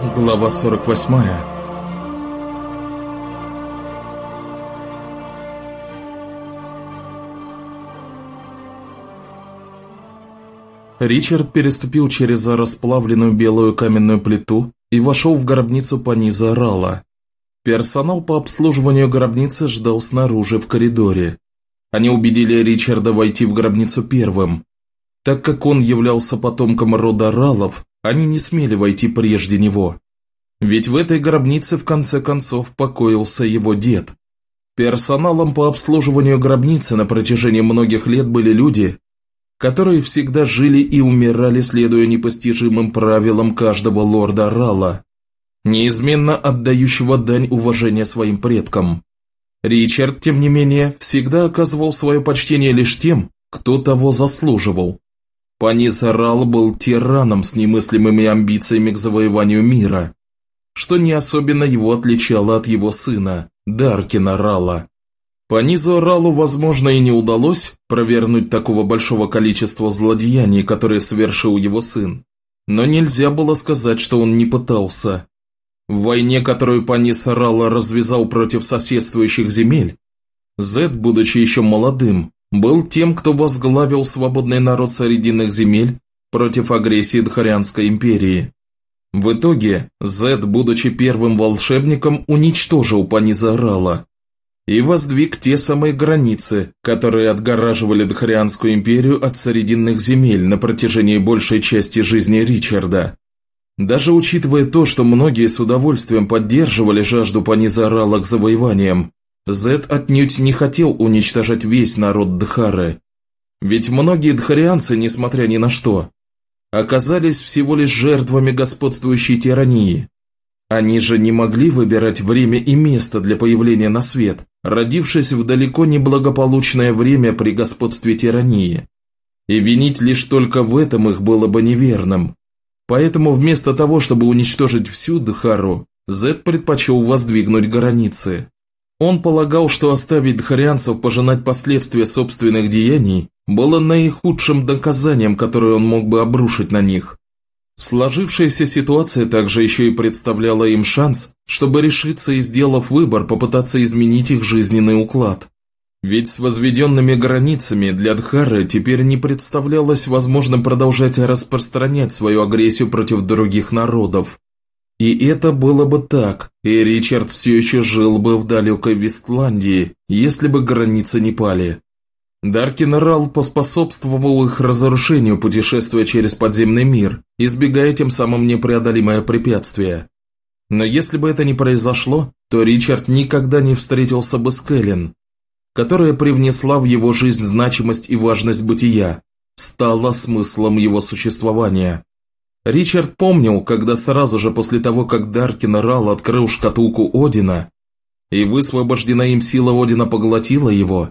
Глава 48 Ричард переступил через расплавленную белую каменную плиту и вошел в гробницу Паниза Рала. Персонал по обслуживанию гробницы ждал снаружи в коридоре. Они убедили Ричарда войти в гробницу первым. Так как он являлся потомком рода Ралов, они не смели войти прежде него. Ведь в этой гробнице в конце концов покоился его дед. Персоналом по обслуживанию гробницы на протяжении многих лет были люди, которые всегда жили и умирали, следуя непостижимым правилам каждого лорда Рала, неизменно отдающего дань уважения своим предкам. Ричард, тем не менее, всегда оказывал свое почтение лишь тем, кто того заслуживал. Панис Рал был тираном с немыслимыми амбициями к завоеванию мира, что не особенно его отличало от его сына, Даркина Рала. По низу Ралу, возможно, и не удалось провернуть такого большого количества злодеяний, которые совершил его сын, но нельзя было сказать, что он не пытался. В войне, которую Панис Рала развязал против соседствующих земель, Зед, будучи еще молодым, был тем, кто возглавил свободный народ Срединных земель против агрессии Дхарианской империи. В итоге, Зед, будучи первым волшебником, уничтожил Паниза Рала и воздвиг те самые границы, которые отгораживали Дхарианскую империю от Срединных земель на протяжении большей части жизни Ричарда. Даже учитывая то, что многие с удовольствием поддерживали жажду Паниза к завоеваниям, Зед отнюдь не хотел уничтожать весь народ Дхары. Ведь многие дхарианцы, несмотря ни на что, оказались всего лишь жертвами господствующей тирании. Они же не могли выбирать время и место для появления на свет, родившись в далеко не благополучное время при господстве тирании. И винить лишь только в этом их было бы неверным. Поэтому вместо того, чтобы уничтожить всю Дхару, Зед предпочел воздвигнуть границы. Он полагал, что оставить дхарианцев пожинать последствия собственных деяний было наихудшим доказанием, которое он мог бы обрушить на них. Сложившаяся ситуация также еще и представляла им шанс, чтобы решиться и, сделав выбор, попытаться изменить их жизненный уклад. Ведь с возведенными границами для Дхары теперь не представлялось возможным продолжать распространять свою агрессию против других народов. И это было бы так, и Ричард все еще жил бы в далекой Вестландии, если бы границы не пали. Даркин Рал поспособствовал их разрушению, путешествуя через подземный мир, избегая тем самым непреодолимое препятствие. Но если бы это не произошло, то Ричард никогда не встретился бы с Кэлен, которая привнесла в его жизнь значимость и важность бытия, стала смыслом его существования. Ричард помнил, когда сразу же после того, как Даркин Рал открыл шкатулку Одина, и высвобожденная им сила Одина поглотила его,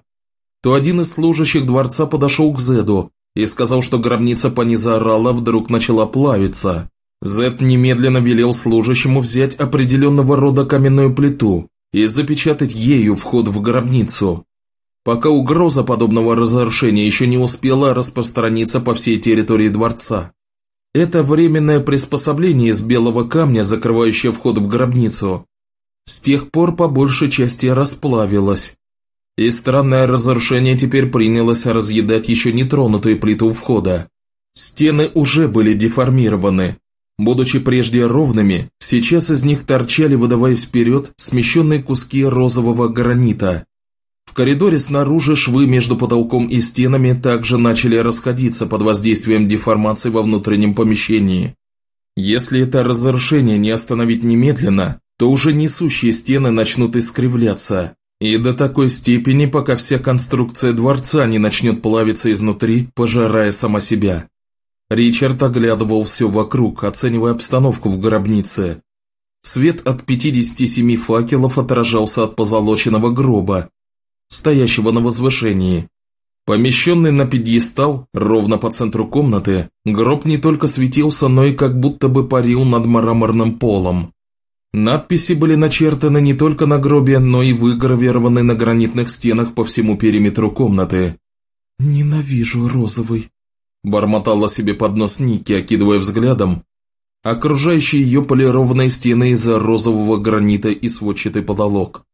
то один из служащих дворца подошел к Зеду и сказал, что гробница Паниза Рала вдруг начала плавиться. Зед немедленно велел служащему взять определенного рода каменную плиту и запечатать ею вход в гробницу, пока угроза подобного разрушения еще не успела распространиться по всей территории дворца. Это временное приспособление из белого камня, закрывающее вход в гробницу, с тех пор по большей части расплавилось, и странное разрушение теперь принялось разъедать еще нетронутую плиту входа. Стены уже были деформированы. Будучи прежде ровными, сейчас из них торчали, выдаваясь вперед, смещенные куски розового гранита. Коридоре снаружи швы между потолком и стенами также начали расходиться под воздействием деформации во внутреннем помещении. Если это разрушение не остановить немедленно, то уже несущие стены начнут искривляться. И до такой степени, пока вся конструкция дворца не начнет плавиться изнутри, пожирая сама себя. Ричард оглядывал все вокруг, оценивая обстановку в гробнице. Свет от 57 факелов отражался от позолоченного гроба, стоящего на возвышении. Помещенный на пьедестал, ровно по центру комнаты, гроб не только светился, но и как будто бы парил над мраморным полом. Надписи были начертаны не только на гробе, но и выгравированы на гранитных стенах по всему периметру комнаты. «Ненавижу розовый», – бормотала себе под нос Ники, окидывая взглядом окружающие ее полированные стены из-за розового гранита и сводчатый потолок.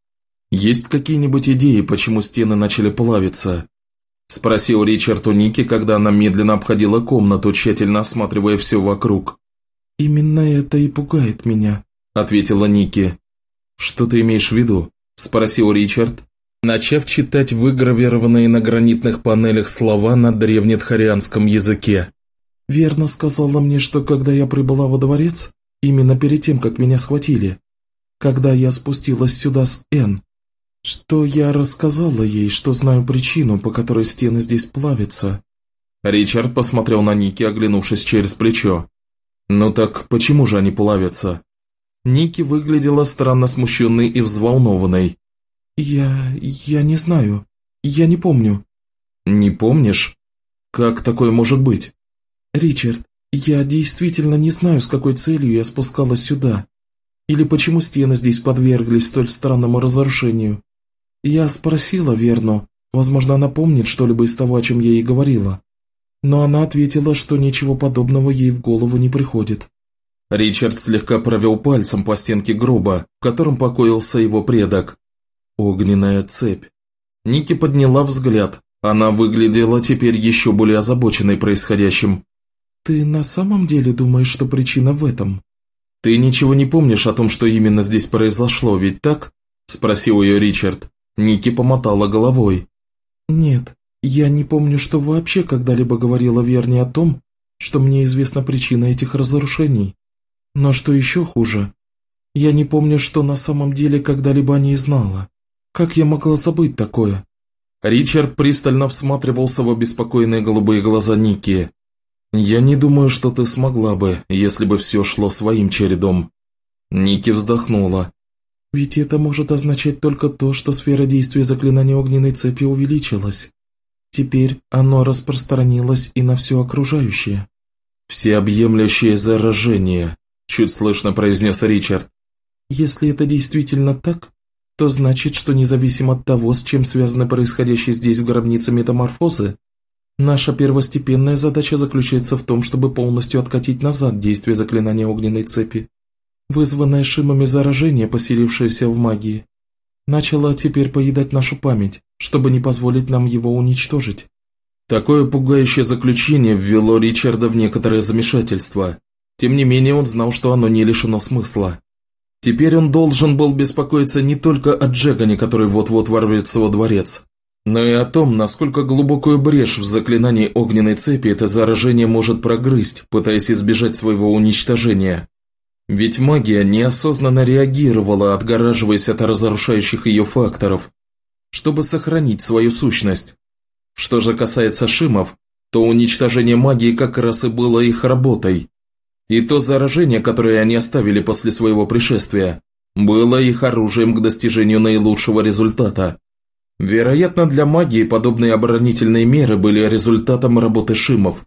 «Есть какие-нибудь идеи, почему стены начали плавиться?» – спросил Ричард у Ники, когда она медленно обходила комнату, тщательно осматривая все вокруг. «Именно это и пугает меня», – ответила Ники. «Что ты имеешь в виду?» – спросил Ричард, начав читать выгравированные на гранитных панелях слова на древнетхарианском языке. «Верно сказала мне, что когда я прибыла во дворец, именно перед тем, как меня схватили, когда я спустилась сюда с Н, что я рассказала ей, что знаю причину, по которой стены здесь плавятся». Ричард посмотрел на Ники, оглянувшись через плечо. «Ну так почему же они плавятся?» Ники выглядела странно смущенной и взволнованной. «Я... я не знаю. Я не помню». «Не помнишь? Как такое может быть?» «Ричард, я действительно не знаю, с какой целью я спускалась сюда. Или почему стены здесь подверглись столь странному разрушению. Я спросила Верну, возможно, она помнит что-либо из того, о чем я ей говорила. Но она ответила, что ничего подобного ей в голову не приходит». Ричард слегка провел пальцем по стенке гроба, в котором покоился его предок. Огненная цепь. Ники подняла взгляд. Она выглядела теперь еще более озабоченной происходящим. «Ты на самом деле думаешь, что причина в этом?» «Ты ничего не помнишь о том, что именно здесь произошло, ведь так?» – спросил ее Ричард. Ники помотала головой. «Нет, я не помню, что вообще когда-либо говорила Верне о том, что мне известна причина этих разрушений. Но что еще хуже, я не помню, что на самом деле когда-либо о ней знала. Как я могла забыть такое?» Ричард пристально всматривался в обеспокоенные голубые глаза Ники. «Я не думаю, что ты смогла бы, если бы все шло своим чередом». Ники вздохнула. «Ведь это может означать только то, что сфера действия заклинания огненной цепи увеличилась. Теперь оно распространилось и на все окружающее». «Всеобъемлющее заражение», – чуть слышно произнес Ричард. «Если это действительно так, то значит, что независимо от того, с чем связаны происходящие здесь в гробнице метаморфозы, наша первостепенная задача заключается в том, чтобы полностью откатить назад действие заклинания огненной цепи, вызванное шимами заражения, поселившееся в магии. Начало теперь поедать нашу память, чтобы не позволить нам его уничтожить. Такое пугающее заключение ввело Ричарда в некоторое замешательство. Тем не менее он знал, что оно не лишено смысла. Теперь он должен был беспокоиться не только о Джегане, который вот-вот ворвется во дворец, но и о том, насколько глубокую брешь в заклинании огненной цепи это заражение может прогрызть, пытаясь избежать своего уничтожения. Ведь магия неосознанно реагировала, отгораживаясь от разрушающих ее факторов, чтобы сохранить свою сущность. Что же касается шимов, то уничтожение магии как раз и было их работой. И то заражение, которое они оставили после своего пришествия, было их оружием к достижению наилучшего результата. Вероятно, для магии подобные оборонительные меры были результатом работы шимов.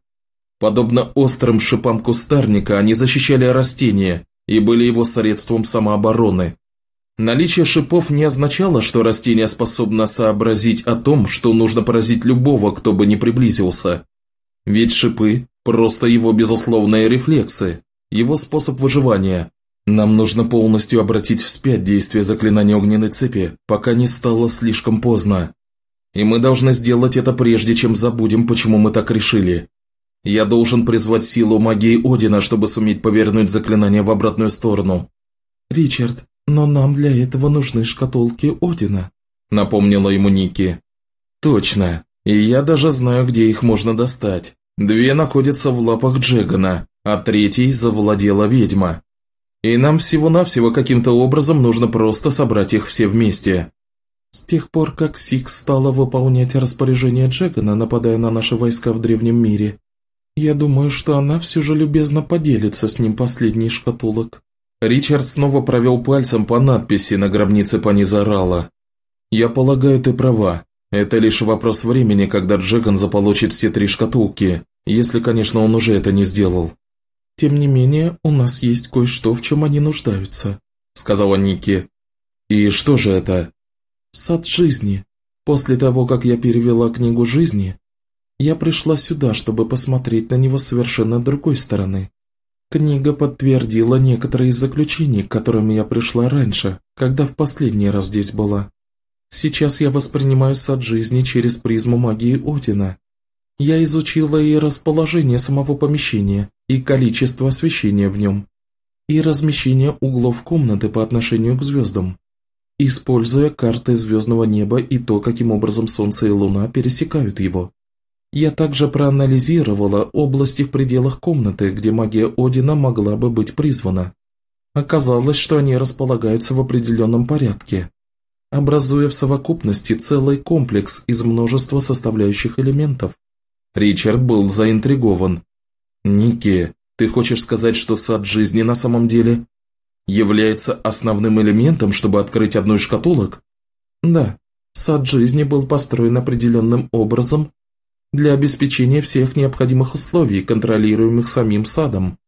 Подобно острым шипам кустарника, они защищали растения и были его средством самообороны. Наличие шипов не означало, что растение способно сообразить о том, что нужно поразить любого, кто бы не приблизился. Ведь шипы Просто его безусловные рефлексы, его способ выживания. Нам нужно полностью обратить вспять действие заклинания огненной цепи, пока не стало слишком поздно. И мы должны сделать это прежде, чем забудем, почему мы так решили. Я должен призвать силу магии Одина, чтобы суметь повернуть заклинание в обратную сторону. «Ричард, но нам для этого нужны шкатулки Одина», – напомнила ему Ники. «Точно. И я даже знаю, где их можно достать. Две находятся в лапах Джегана, а третьей завладела ведьма. И нам всего-навсего каким-то образом нужно просто собрать их все вместе. С тех пор, как Сикс стала выполнять распоряжение Джегана, нападая на наши войска в древнем мире, я думаю, что она все же любезно поделится с ним последней шкатулок. Ричард снова провел пальцем по надписи на гробнице Панизарала. «Я полагаю, ты права. Это лишь вопрос времени, когда Джекон заполучит все три шкатулки, если, конечно, он уже это не сделал. «Тем не менее, у нас есть кое-что, в чем они нуждаются», – сказала Ники. «И что же это?» «Сад жизни. После того, как я перевела книгу жизни, я пришла сюда, чтобы посмотреть на него совершенно другой стороны. Книга подтвердила некоторые из заключений, к которым я пришла раньше, когда в последний раз здесь была. Сейчас я воспринимаю сад жизни через призму магии Одина. Я изучила и расположение самого помещения, и количество освещения в нем, и размещение углов комнаты по отношению к звездам, используя карты звездного неба и то, каким образом Солнце и Луна пересекают его. Я также проанализировала области в пределах комнаты, где магия Одина могла бы быть призвана. Оказалось, что они располагаются в определенном порядке, образуя в совокупности целый комплекс из множества составляющих элементов. Ричард был заинтригован. «Ники, ты хочешь сказать, что сад жизни на самом деле является основным элементом, чтобы открыть одну из шкатулок?» «Да, сад жизни был построен определенным образом для обеспечения всех необходимых условий, контролируемых самим садом,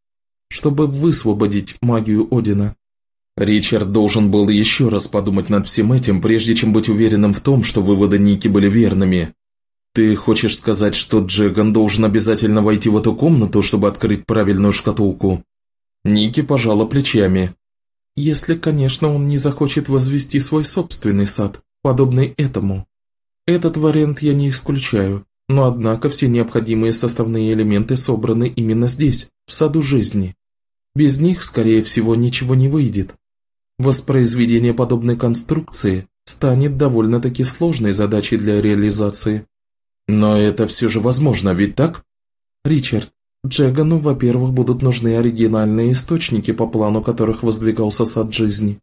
чтобы высвободить магию Одина». Ричард должен был еще раз подумать над всем этим, прежде чем быть уверенным в том, что выводы Ники были верными. «Ты хочешь сказать, что Джеган должен обязательно войти в эту комнату, чтобы открыть правильную шкатулку?» Ники пожала плечами. «Если, конечно, он не захочет возвести свой собственный сад, подобный этому. Этот вариант я не исключаю, но однако все необходимые составные элементы собраны именно здесь, в саду жизни. Без них, скорее всего, ничего не выйдет. Воспроизведение подобной конструкции станет довольно-таки сложной задачей для реализации. Но это все же возможно, ведь так? Ричард, Джегану, во-первых, будут нужны оригинальные источники, по плану которых воздвигался сад жизни.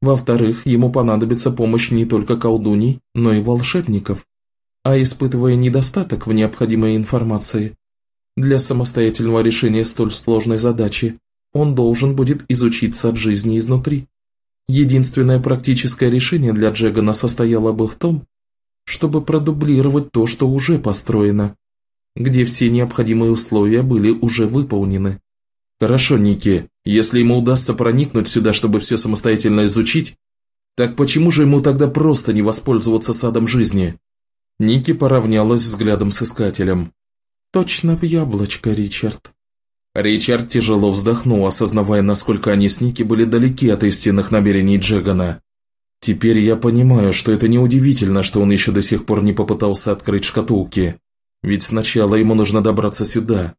Во-вторых, ему понадобится помощь не только колдуней, но и волшебников. А испытывая недостаток в необходимой информации, для самостоятельного решения столь сложной задачи, он должен будет изучить сад жизни изнутри. Единственное практическое решение для Джегана состояло бы в том, чтобы продублировать то, что уже построено, где все необходимые условия были уже выполнены. Хорошо, Ники, если ему удастся проникнуть сюда, чтобы все самостоятельно изучить, так почему же ему тогда просто не воспользоваться садом жизни? Ники поравнялась взглядом с искателем. Точно в яблочко, Ричард. Ричард тяжело вздохнул, осознавая, насколько они с Ники были далеки от истинных намерений Джегана. Теперь я понимаю, что это неудивительно, что он еще до сих пор не попытался открыть шкатулки. Ведь сначала ему нужно добраться сюда.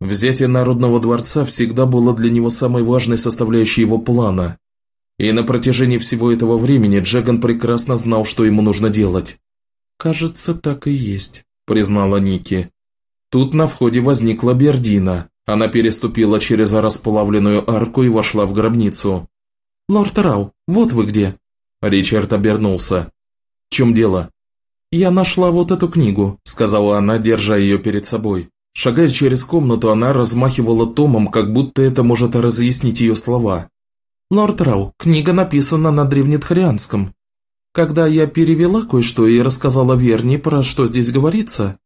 Взятие Народного дворца всегда было для него самой важной составляющей его плана. И на протяжении всего этого времени Джеган прекрасно знал, что ему нужно делать. «Кажется, так и есть», – признала Ники. Тут на входе возникла Бердина. Она переступила через расплавленную арку и вошла в гробницу. «Лорд Рау, вот вы где!» Ричард обернулся. «В чем дело?» «Я нашла вот эту книгу», – сказала она, держа ее перед собой. Шагая через комнату, она размахивала томом, как будто это может разъяснить ее слова. «Лорд Рау, книга написана на древнетхарианском. Когда я перевела кое-что и рассказала Верни, про что здесь говорится,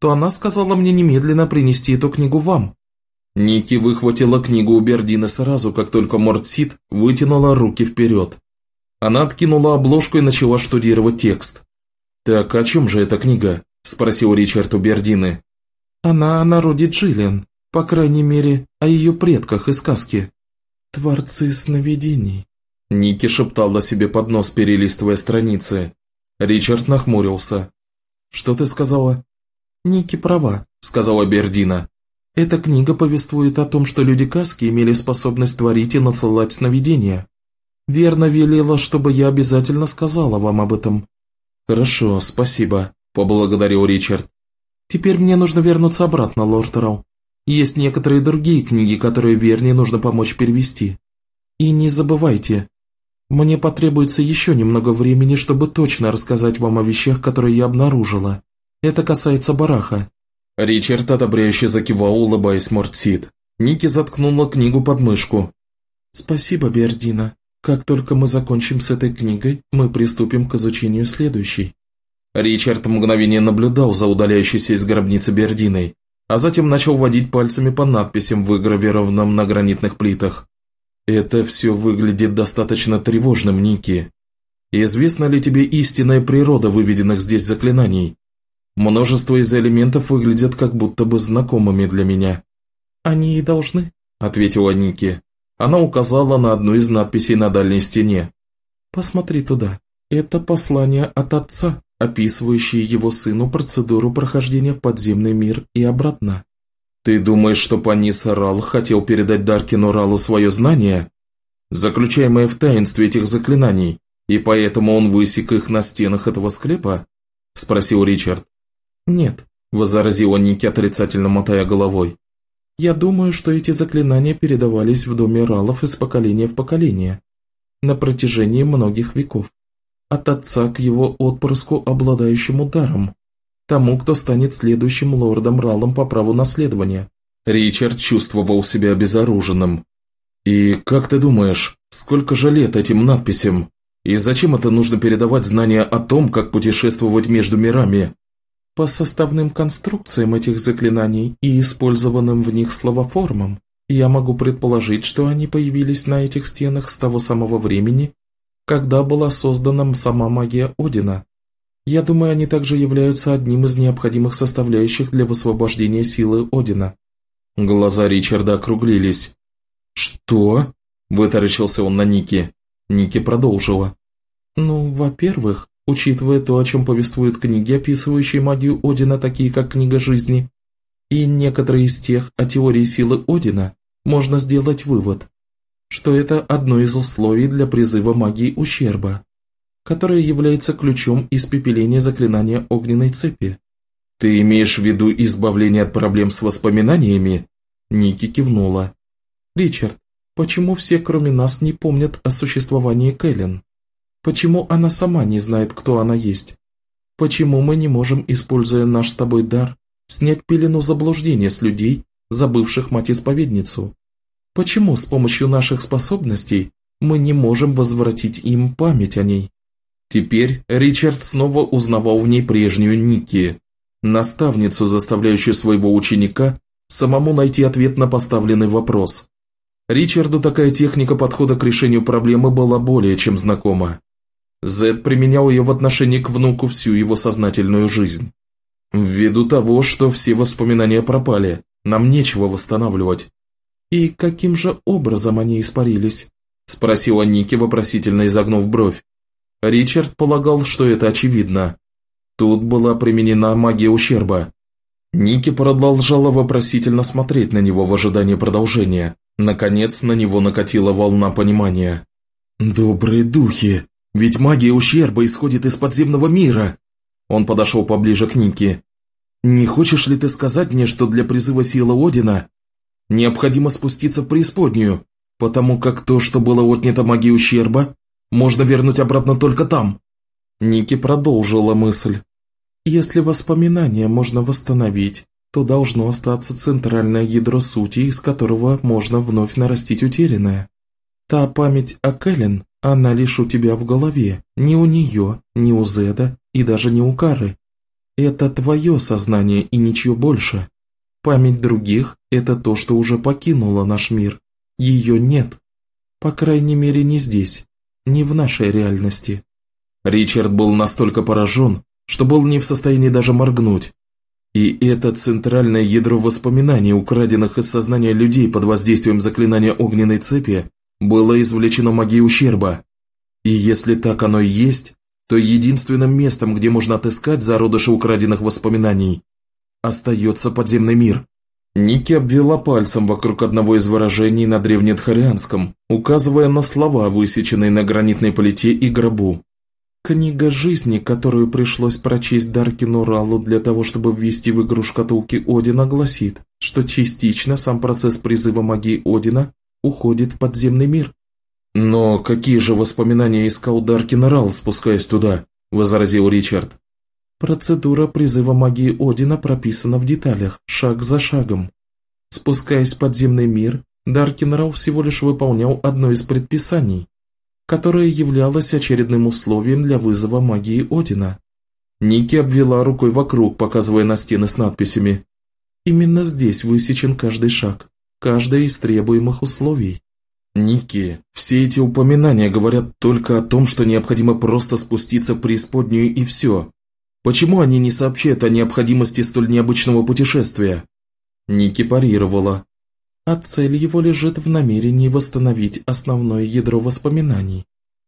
то она сказала мне немедленно принести эту книгу вам». Ники выхватила книгу у Бердина сразу, как только Мортсит вытянула руки вперед. Она откинула обложку и начала штудировать текст. «Так о чем же эта книга?» – спросил Ричард у Бердины. «Она о народе Джиллиан, по крайней мере, о ее предках и сказке. Творцы сновидений». Ники шептала себе под нос, перелистывая страницы. Ричард нахмурился. «Что ты сказала?» «Ники права», – сказала Бердина. «Эта книга повествует о том, что люди Каски имели способность творить и насылать сновидения. Верно велела, чтобы я обязательно сказала вам об этом». «Хорошо, спасибо», – поблагодарил Ричард. «Теперь мне нужно вернуться обратно, лорд Рау. Есть некоторые другие книги, которые Верни нужно помочь перевести. И не забывайте, мне потребуется еще немного времени, чтобы точно рассказать вам о вещах, которые я обнаружила. Это касается бараха». Ричард одобряюще закивал, улыбаясь Мортсид. Ники заткнула книгу под мышку. «Спасибо, Бердина. Как только мы закончим с этой книгой, мы приступим к изучению следующей». Ричард мгновение наблюдал за удаляющейся из гробницы Бердиной, а затем начал водить пальцами по надписям, выгравированным на гранитных плитах. «Это все выглядит достаточно тревожным, Ники. Известна ли тебе истинная природа выведенных здесь заклинаний? Множество из элементов выглядят как будто бы знакомыми для меня». «Они и должны», ответила Ники. Она указала на одну из надписей на дальней стене. «Посмотри туда. Это послание от отца, описывающее его сыну процедуру прохождения в подземный мир и обратно». «Ты думаешь, что Панис Рал хотел передать Даркину Ралу свое знание, заключаемое в таинстве этих заклинаний, и поэтому он высек их на стенах этого склепа?» – спросил Ричард. «Нет», – возразила Ники, отрицательно мотая головой. «Я думаю, что эти заклинания передавались в доме Ралов из поколения в поколение, на протяжении многих веков, от отца к его отпрыску, обладающему даром, тому, кто станет следующим лордом Ралом по праву наследования». Ричард чувствовал себя обезоруженным. «И как ты думаешь, сколько же лет этим надписям?» И зачем это нужно передавать знания о том, как путешествовать между мирами? По составным конструкциям этих заклинаний и использованным в них словоформам, я могу предположить, что они появились на этих стенах с того самого времени, когда была создана сама магия Одина. Я думаю, они также являются одним из необходимых составляющих для высвобождения силы Одина. Глаза Ричарда округлились. «Что?» – вытаращился он на Ники. Ники продолжила. «Ну, во-первых, учитывая то, о чем повествуют книги, описывающие магию Одина, такие как Книга жизни, и некоторые из тех о теории силы Одина, можно сделать вывод, что это одно из условий для призыва магии ущерба, которое является ключом испепеления заклинания огненной цепи. «Ты имеешь в виду избавление от проблем с воспоминаниями?» Ники кивнула. «Ричард, Почему все, кроме нас, не помнят о существовании Кэлен? Почему она сама не знает, кто она есть? Почему мы не можем, используя наш с тобой дар, снять пелену заблуждения с людей, забывших мать-исповедницу? Почему с помощью наших способностей мы не можем возвратить им память о ней? Теперь Ричард снова узнавал в ней прежнюю Ники, наставницу, заставляющую своего ученика самому найти ответ на поставленный вопрос. Ричарду такая техника подхода к решению проблемы была более чем знакома. Зед применял ее в отношении к внуку всю его сознательную жизнь. Ввиду того, что все воспоминания пропали, нам нечего восстанавливать. «И каким же образом они испарились?» – спросила Ники, вопросительно изогнув бровь. Ричард полагал, что это очевидно. Тут была применена магия ущерба. Ники продолжала вопросительно смотреть на него в ожидании продолжения. Наконец на него накатила волна понимания. «Добрые духи! Ведь магия ущерба исходит из подземного мира!» Он подошел поближе к Нике. «Не хочешь ли ты сказать мне, что для призыва силы Одина необходимо спуститься в преисподнюю, потому как то, что было отнято магией ущерба, можно вернуть обратно только там?» Ники продолжила мысль. «Если воспоминания можно восстановить, то должно остаться центральное ядро сути, из которого можно вновь нарастить утерянное. Та память о Кэлен, она лишь у тебя в голове, не у нее, не у Зеда и даже не у Кары. Это твое сознание и ничего больше. Память других – это то, что уже покинуло наш мир. Ее нет. По крайней мере, не здесь, не в нашей реальности. Ричард был настолько поражен, что был не в состоянии даже моргнуть. И это центральное ядро воспоминаний, украденных из сознания людей под воздействием заклинания огненной цепи, было извлечено магией ущерба. И если так оно и есть, то единственным местом, где можно отыскать зародыши украденных воспоминаний, остается подземный мир. Ники обвела пальцем вокруг одного из выражений на древнетхарианском, указывая на слова, высеченные на гранитной плите и гробу. Книга жизни, которую пришлось прочесть Даркину Раллу для того, чтобы ввести в игру шкатулки Одина, гласит, что частично сам процесс призыва магии Одина уходит в подземный мир. «Но какие же воспоминания искал Даркин Ралл, спускаясь туда?» – возразил Ричард. Процедура призыва магии Одина прописана в деталях, шаг за шагом. Спускаясь в подземный мир, Даркин Ралл всего лишь выполнял одно из предписаний, которое являлось очередным условием для вызова магии Одина. Ники обвела рукой вокруг, показывая на стены с надписями. Именно здесь высечен каждый шаг, каждое из требуемых условий. Ники, все эти упоминания говорят только о том, что необходимо просто спуститься в преисподнюю и все. Почему они не сообщают о необходимости столь необычного путешествия? Ники парировала. а цель его лежит в намерении восстановить основное ядро воспоминаний.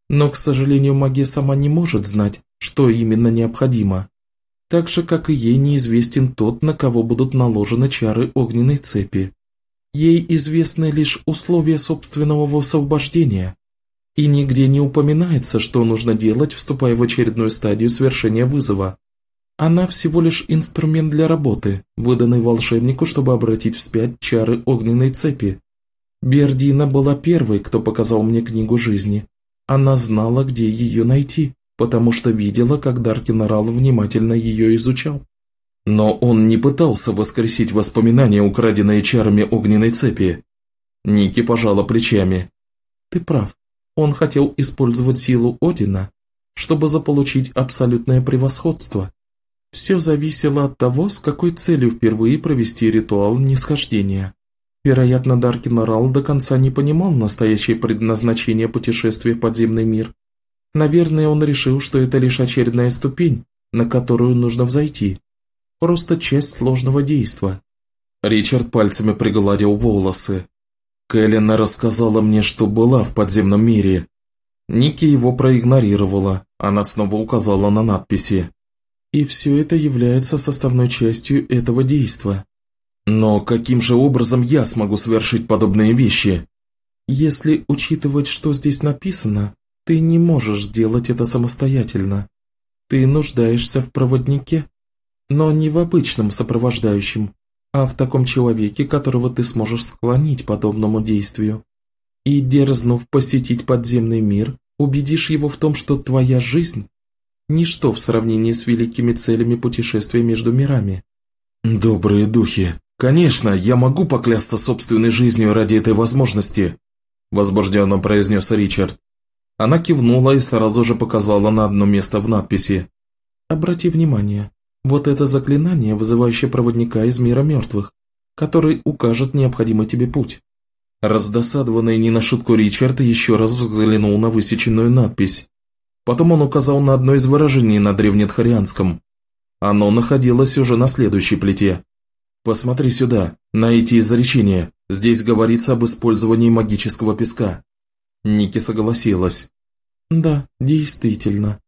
Но, к сожалению, магия сама не может знать, что именно необходимо. Так же, как и ей неизвестен тот, на кого будут наложены чары огненной цепи. Ей известны лишь условия собственного освобождения, и нигде не упоминается, что нужно делать, вступая в очередную стадию свершения вызова. Она всего лишь инструмент для работы, выданный волшебнику, чтобы обратить вспять чары огненной цепи. Бердина была первой, кто показал мне книгу жизни. Она знала, где ее найти, потому что видела, как Даркин Рал внимательно ее изучал. Но он не пытался воскресить воспоминания, украденные чарами огненной цепи. Ники пожала плечами. «Ты прав. Он хотел использовать силу Одина, чтобы заполучить абсолютное превосходство. Все зависело от того, с какой целью впервые провести ритуал нисхождения. Вероятно, Даркин Рал до конца не понимал настоящее предназначение путешествия в подземный мир. Наверное, он решил, что это лишь очередная ступень, на которую нужно взойти. Просто часть сложного действа. Ричард пальцами пригладил волосы. Кэлен рассказала мне, что была в подземном мире. Ники его проигнорировала, она снова указала на надписи. И все это является составной частью этого действа. Но каким же образом я смогу совершить подобные вещи? Если учитывать, что здесь написано, ты не можешь сделать это самостоятельно. Ты нуждаешься в проводнике, но не в обычном сопровождающем, а в таком человеке, которого ты сможешь склонить подобному действию. И, дерзнув посетить подземный мир, убедишь его в том, что твоя жизнь – ничто в сравнении с великими целями путешествия между мирами. Добрые духи, конечно, я могу поклясться собственной жизнью ради этой возможности, возбужденно произнес Ричард. Она кивнула и сразу же показала на одно место в надписи. «Обрати внимание, вот это заклинание, вызывающее проводника из мира мертвых, который укажет необходимый тебе путь. Раздосадованный не на шутку Ричард еще раз взглянул на высеченную надпись. Потом он указал на одно из выражений на древнетхарианском. Оно находилось уже на следующей плите. «Посмотри сюда, на эти изречения. Здесь говорится об использовании магического песка». Ники согласилась. «Да, действительно.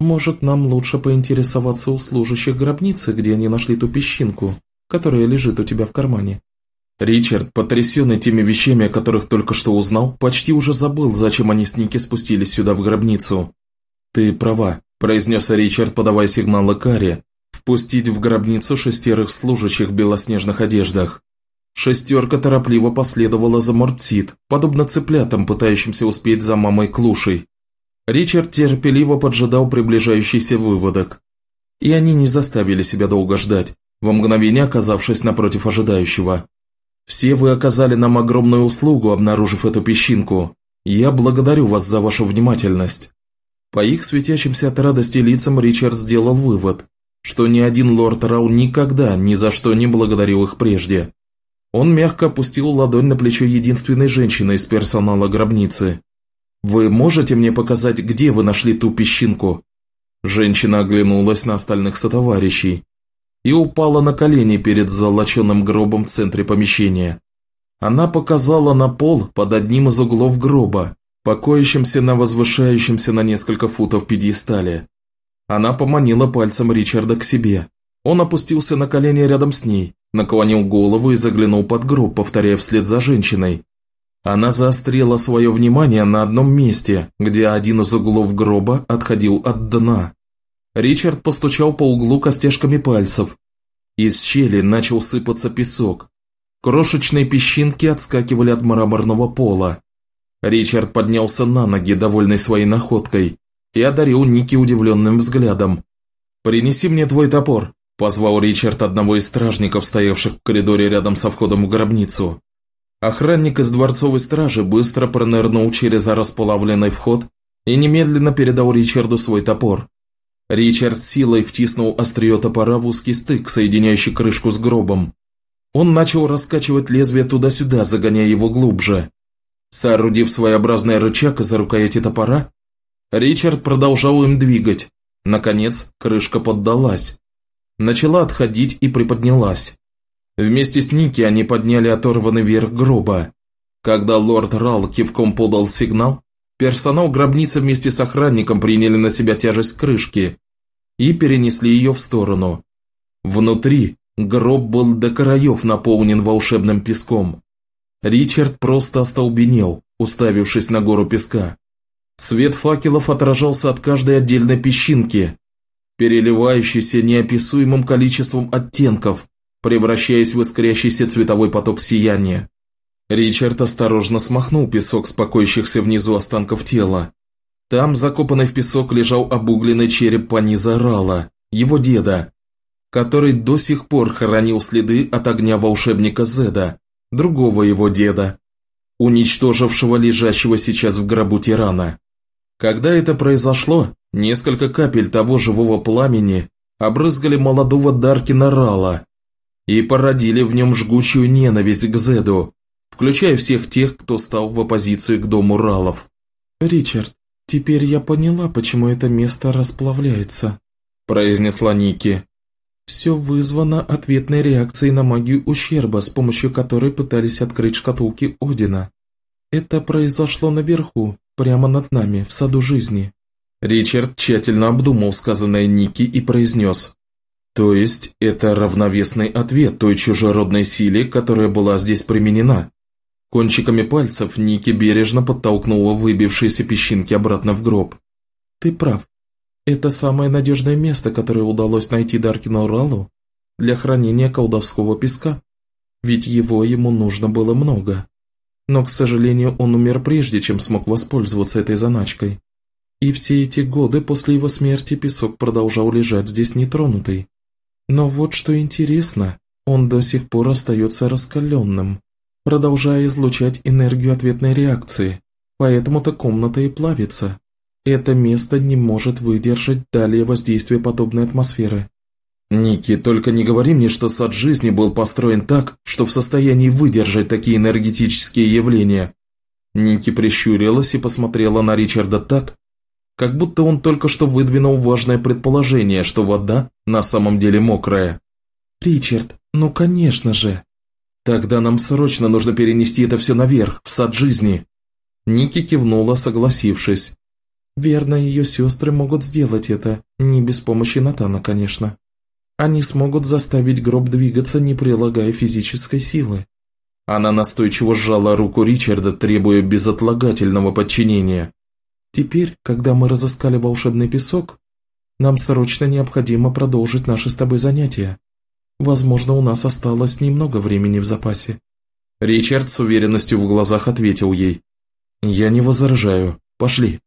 Может, нам лучше поинтересоваться у служащих гробницы, где они нашли ту песчинку, которая лежит у тебя в кармане?» Ричард, потрясенный теми вещами, о которых только что узнал, почти уже забыл, зачем они с Ники спустились сюда в гробницу. «Ты права», – произнес Ричард, подавая сигнал Каре, впустить в гробницу шестерых служащих в белоснежных одеждах. Шестерка торопливо последовала за Мортсит, подобно цыплятам, пытающимся успеть за мамой Клушей. Ричард терпеливо поджидал приближающийся выводок. И они не заставили себя долго ждать, во мгновение оказавшись напротив ожидающего. «Все вы оказали нам огромную услугу, обнаружив эту песчинку. Я благодарю вас за вашу внимательность». По их светящимся от радости лицам Ричард сделал вывод, что ни один лорд Рау никогда ни за что не благодарил их прежде. Он мягко опустил ладонь на плечо единственной женщины из персонала гробницы «Вы можете мне показать, где вы нашли ту песчинку?» Женщина оглянулась на остальных сотоварищей и упала на колени перед золоченным гробом в центре помещения. Она показала на пол под одним из углов гроба, покоящимся на возвышающемся на несколько футов пьедестале. Она поманила пальцем Ричарда к себе. Он опустился на колени рядом с ней, наклонил голову и заглянул под гроб, повторяя вслед за женщиной. Она заострила свое внимание на одном месте, где один из углов гроба отходил от дна. Ричард постучал по углу костяшками пальцев. Из щели начал сыпаться песок. Крошечные песчинки отскакивали от мраморного пола. Ричард поднялся на ноги, довольный своей находкой, и одарил Ники удивленным взглядом. «Принеси мне твой топор», – позвал Ричард одного из стражников, стоявших в коридоре рядом со входом в гробницу. Охранник из дворцовой стражи быстро пронырнул через расплавленный вход и немедленно передал Ричарду свой топор. Ричард силой втиснул острие топора в узкий стык, соединяющий крышку с гробом. Он начал раскачивать лезвие туда-сюда, загоняя его глубже. Соорудив своеобразный рычаг из-за рукояти топора, Ричард продолжал им двигать. Наконец, крышка поддалась. Начала отходить и приподнялась. Вместе с Ники они подняли оторванный верх гроба. Когда лорд Рал кивком подал сигнал, персонал гробницы вместе с охранником приняли на себя тяжесть крышки и перенесли ее в сторону. Внутри гроб был до краев наполнен волшебным песком. Ричард просто остолбенел, уставившись на гору песка. Свет факелов отражался от каждой отдельной песчинки, переливающейся неописуемым количеством оттенков, превращаясь в искрящийся цветовой поток сияния. Ричард осторожно смахнул песок с покоящихся внизу останков тела. Там, закопанный в песок, лежал обугленный череп Паниза Рала, его деда, который до сих пор хранил следы от огня волшебника Зеда, другого его деда, уничтожившего лежащего сейчас в гробу тирана. Когда это произошло, несколько капель того живого пламени обрызгали молодого Даркина Рала и породили в нем жгучую ненависть к Зеду, включая всех тех, кто стал в оппозицию к дому Ралов. «Ричард, теперь я поняла, почему это место расплавляется», – произнесла Ники. Все вызвано ответной реакцией на магию ущерба, с помощью которой пытались открыть шкатулки Одина. Это произошло наверху, прямо над нами, в саду жизни. Ричард тщательно обдумал сказанное Ники и произнес. То есть это равновесный ответ той чужеродной силе, которая была здесь применена. Кончиками пальцев Ники бережно подтолкнула выбившиеся песчинки обратно в гроб. «Ты прав. Это самое надежное место, которое удалось найти Даркину Уралу для хранения колдовского песка. Ведь его ему нужно было много. Но, к сожалению, он умер прежде, чем смог воспользоваться этой заначкой. И все эти годы после его смерти песок продолжал лежать здесь нетронутый. Но вот что интересно, он до сих пор остается раскаленным, продолжая излучать энергию ответной реакции, поэтому-то комната и плавится. Это место не может выдержать далее воздействие подобной атмосферы. Ники, только не говори мне, что сад жизни был построен так, что в состоянии выдержать такие энергетические явления. Ники прищурилась и посмотрела на Ричарда так, как будто он только что выдвинул важное предположение, что вода на самом деле мокрая. «Ричард, ну конечно же!» «Тогда нам срочно нужно перенести это все наверх, в сад жизни!» Ники кивнула, согласившись. Верно, ее сестры могут сделать это, не без помощи Натана, конечно. Они смогут заставить гроб двигаться, не прилагая физической силы. Она настойчиво сжала руку Ричарда, требуя безотлагательного подчинения. Теперь, когда мы разыскали волшебный песок, нам срочно необходимо продолжить наши с тобой занятия. Возможно, у нас осталось немного времени в запасе. Ричард с уверенностью в глазах ответил ей. «Я не возражаю. Пошли».